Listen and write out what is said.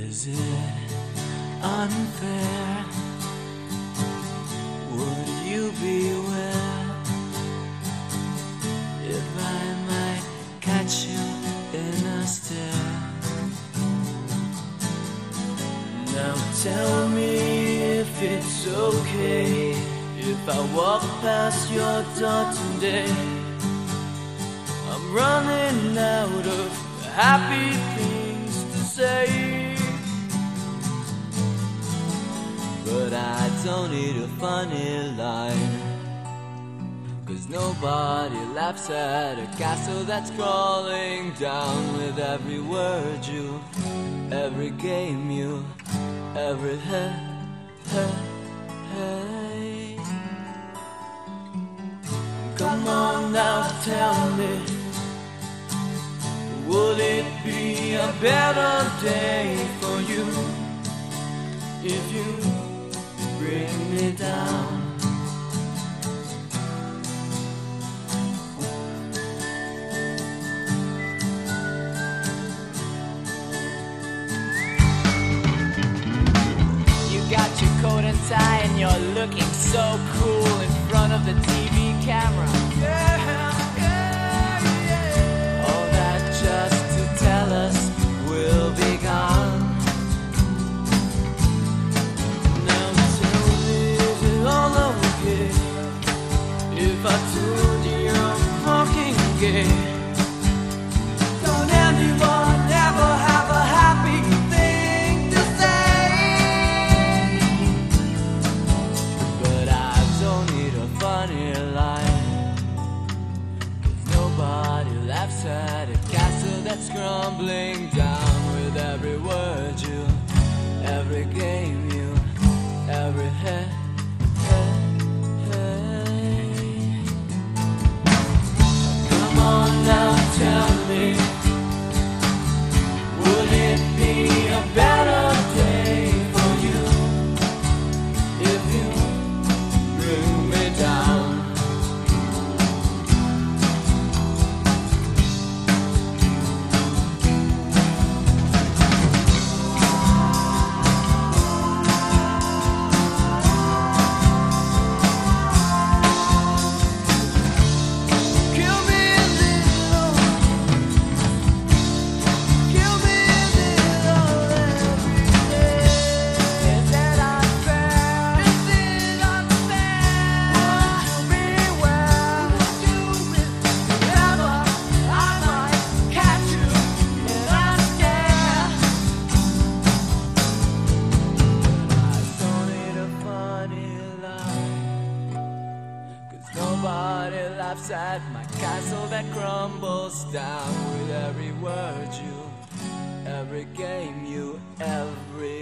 Is it unfair? Would you beware if I might catch you in a stare? Now tell me if it's okay if I walk past your door today. I'm running out of happy things to say. But I don't need a funny line. Cause nobody laughs at a castle that's crawling down with every word you, every game you, every hey, hey, hey. Come on now, tell me. Would it be a better day for you if you bring me down? You got your coat and tie and you're looking so cool in front of the TV camera. Cause nobody laughs at a castle that's crumbling down tell Nobody laughs at my castle that crumbles down with every word you, every game you, every.